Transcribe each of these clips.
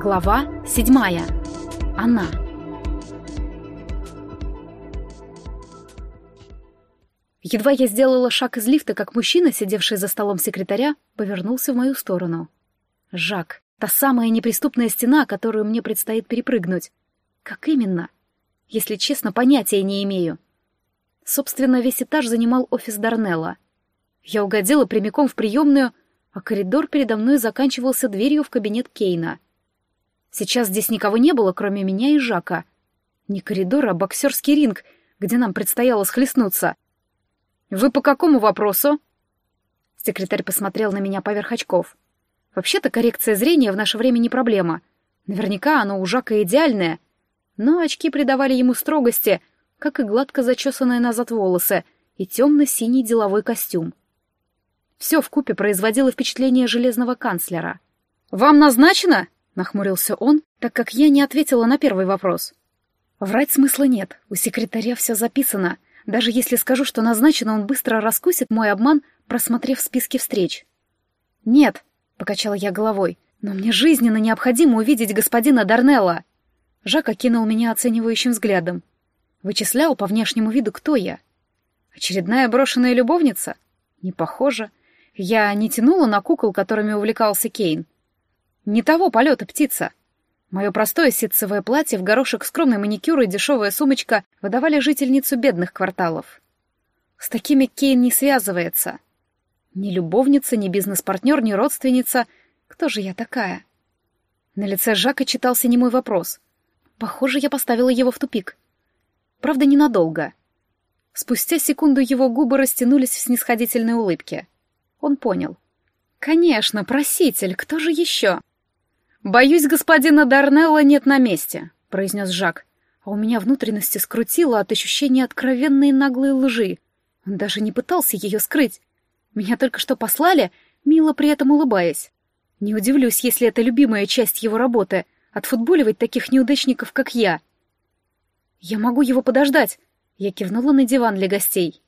Глава седьмая. Она. Едва я сделала шаг из лифта, как мужчина, сидевший за столом секретаря, повернулся в мою сторону. Жак. Та самая неприступная стена, которую мне предстоит перепрыгнуть. Как именно? Если честно, понятия не имею. Собственно, весь этаж занимал офис Дарнелла. Я угодила прямиком в приемную, а коридор передо мной заканчивался дверью в кабинет Кейна. Сейчас здесь никого не было, кроме меня и Жака. Не коридор, а боксерский ринг, где нам предстояло схлестнуться. «Вы по какому вопросу?» Секретарь посмотрел на меня поверх очков. Вообще-то коррекция зрения в наше время не проблема. Наверняка оно у Жака идеальное. Но очки придавали ему строгости, как и гладко зачесанные назад волосы и темно-синий деловой костюм. Все вкупе производило впечатление железного канцлера. «Вам назначено?» — нахмурился он, так как я не ответила на первый вопрос. Врать смысла нет, у секретаря все записано. Даже если скажу, что назначено, он быстро раскусит мой обман, просмотрев списки встреч. «Нет», — покачала я головой, — «но мне жизненно необходимо увидеть господина Дарнелла». Жак окинул меня оценивающим взглядом. Вычислял по внешнему виду, кто я. Очередная брошенная любовница? Не похоже. Я не тянула на кукол, которыми увлекался Кейн. Не того полета птица. Мое простое ситцевое платье в горошек скромный маникюр и дешевая сумочка выдавали жительницу бедных кварталов. С такими Кейн не связывается. Ни любовница, ни бизнес-партнер, ни родственница. Кто же я такая? На лице Жака читался немой вопрос. Похоже, я поставила его в тупик. Правда, ненадолго. Спустя секунду его губы растянулись в снисходительной улыбке. Он понял. «Конечно, проситель, кто же еще?» «Боюсь, господина Дарнелла нет на месте», — произнес Жак, а у меня внутренности скрутило от ощущения откровенной наглой лжи. Он даже не пытался ее скрыть. Меня только что послали, мило при этом улыбаясь. Не удивлюсь, если это любимая часть его работы — отфутболивать таких неудачников, как я. «Я могу его подождать», — я кивнула на диван для гостей.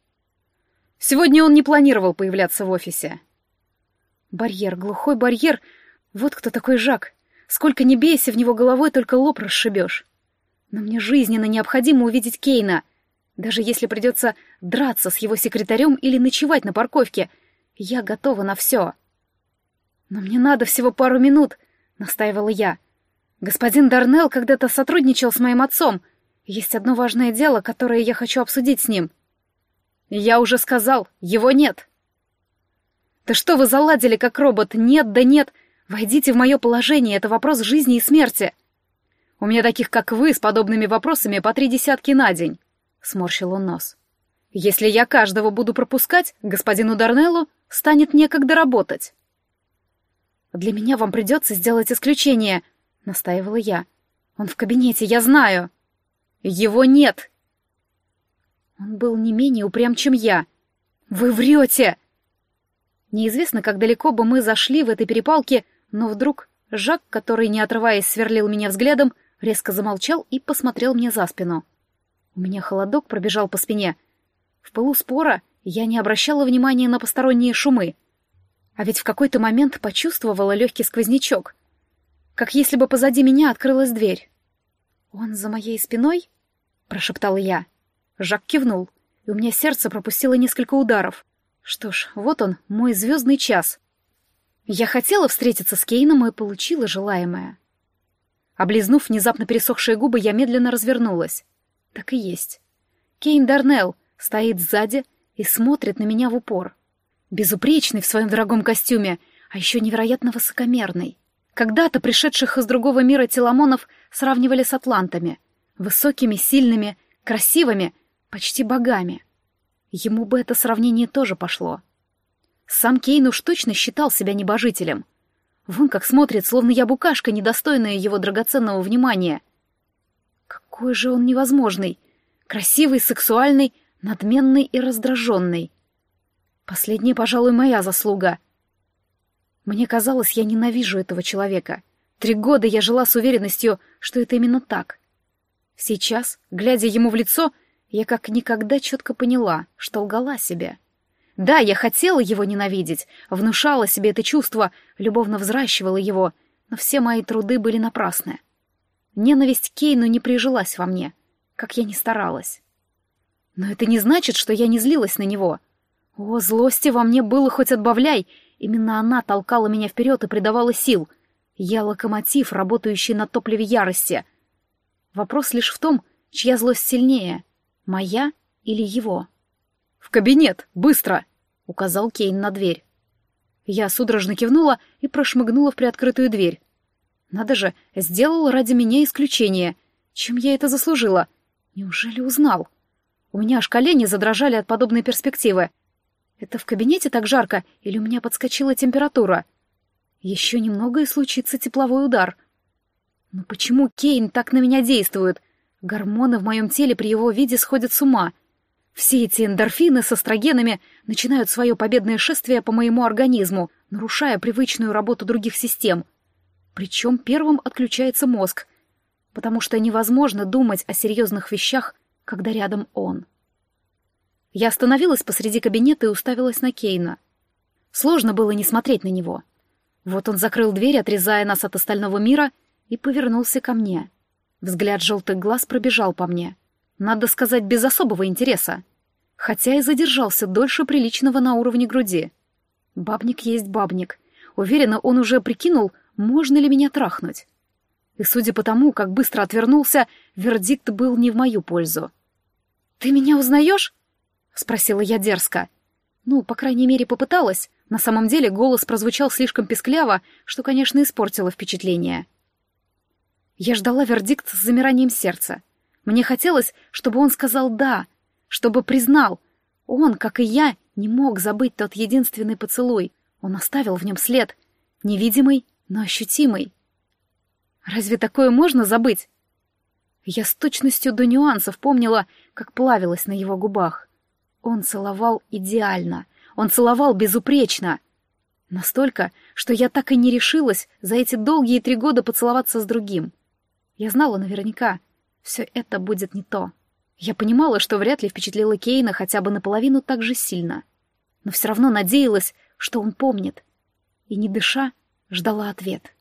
Сегодня он не планировал появляться в офисе. Барьер, глухой барьер. Вот кто такой Жак. Сколько не бейся в него головой, только лоб расшибешь. Но мне жизненно необходимо увидеть Кейна. Даже если придется драться с его секретарем или ночевать на парковке, я готова на все. Но мне надо всего пару минут, настаивала я. Господин Дарнелл когда-то сотрудничал с моим отцом. Есть одно важное дело, которое я хочу обсудить с ним — «Я уже сказал, его нет!» «Да что вы заладили, как робот? Нет, да нет! Войдите в мое положение, это вопрос жизни и смерти!» «У меня таких, как вы, с подобными вопросами по три десятки на день!» — сморщил он нос. «Если я каждого буду пропускать, господину Дарнеллу станет некогда работать!» «Для меня вам придется сделать исключение», — настаивала я. «Он в кабинете, я знаю». «Его нет!» Он был не менее упрям, чем я. «Вы врете!» Неизвестно, как далеко бы мы зашли в этой перепалке, но вдруг Жак, который, не отрываясь, сверлил меня взглядом, резко замолчал и посмотрел мне за спину. У меня холодок пробежал по спине. В пылу спора я не обращала внимания на посторонние шумы. А ведь в какой-то момент почувствовала легкий сквознячок. Как если бы позади меня открылась дверь. «Он за моей спиной?» — прошептала я. Жак кивнул, и у меня сердце пропустило несколько ударов. Что ж, вот он, мой звездный час. Я хотела встретиться с Кейном и получила желаемое. Облизнув внезапно пересохшие губы, я медленно развернулась. Так и есть. Кейн Дарнелл стоит сзади и смотрит на меня в упор. Безупречный в своем дорогом костюме, а еще невероятно высокомерный. Когда-то пришедших из другого мира теламонов сравнивали с атлантами. Высокими, сильными, красивыми почти богами. Ему бы это сравнение тоже пошло. Сам Кейн уж точно считал себя небожителем. Вон как смотрит, словно я букашка, недостойная его драгоценного внимания. Какой же он невозможный. Красивый, сексуальный, надменный и раздраженный. Последняя, пожалуй, моя заслуга. Мне казалось, я ненавижу этого человека. Три года я жила с уверенностью, что это именно так. Сейчас, глядя ему в лицо, я как никогда четко поняла, что лгала себе. Да, я хотела его ненавидеть, внушала себе это чувство, любовно взращивала его, но все мои труды были напрасны. Ненависть к Кейну не прижилась во мне, как я ни старалась. Но это не значит, что я не злилась на него. О, злости во мне было хоть отбавляй, именно она толкала меня вперед и придавала сил. Я локомотив, работающий на топливе ярости. Вопрос лишь в том, чья злость сильнее, моя или его. «В кабинет! Быстро!» — указал Кейн на дверь. Я судорожно кивнула и прошмыгнула в приоткрытую дверь. Надо же, сделал ради меня исключение. Чем я это заслужила? Неужели узнал? У меня аж колени задрожали от подобной перспективы. Это в кабинете так жарко или у меня подскочила температура? Еще немного и случится тепловой удар. Но почему Кейн так на меня действует? Гормоны в моем теле при его виде сходят с ума. Все эти эндорфины с эстрогенами начинают свое победное шествие по моему организму, нарушая привычную работу других систем. Причем первым отключается мозг, потому что невозможно думать о серьезных вещах, когда рядом он. Я остановилась посреди кабинета и уставилась на Кейна. Сложно было не смотреть на него. Вот он закрыл дверь, отрезая нас от остального мира, и повернулся ко мне. Взгляд желтых глаз пробежал по мне. Надо сказать, без особого интереса. Хотя и задержался дольше приличного на уровне груди. Бабник есть бабник. Уверена, он уже прикинул, можно ли меня трахнуть. И судя по тому, как быстро отвернулся, вердикт был не в мою пользу. «Ты меня узнаешь?» — спросила я дерзко. Ну, по крайней мере, попыталась. На самом деле голос прозвучал слишком пескляво, что, конечно, испортило впечатление. Я ждала вердикт с замиранием сердца. Мне хотелось, чтобы он сказал «да», чтобы признал. Он, как и я, не мог забыть тот единственный поцелуй. Он оставил в нем след, невидимый, но ощутимый. Разве такое можно забыть? Я с точностью до нюансов помнила, как плавилась на его губах. Он целовал идеально, он целовал безупречно. Настолько, что я так и не решилась за эти долгие три года поцеловаться с другим. Я знала наверняка, все это будет не то. Я понимала, что вряд ли впечатлила Кейна хотя бы наполовину так же сильно. Но все равно надеялась, что он помнит. И, не дыша, ждала ответ.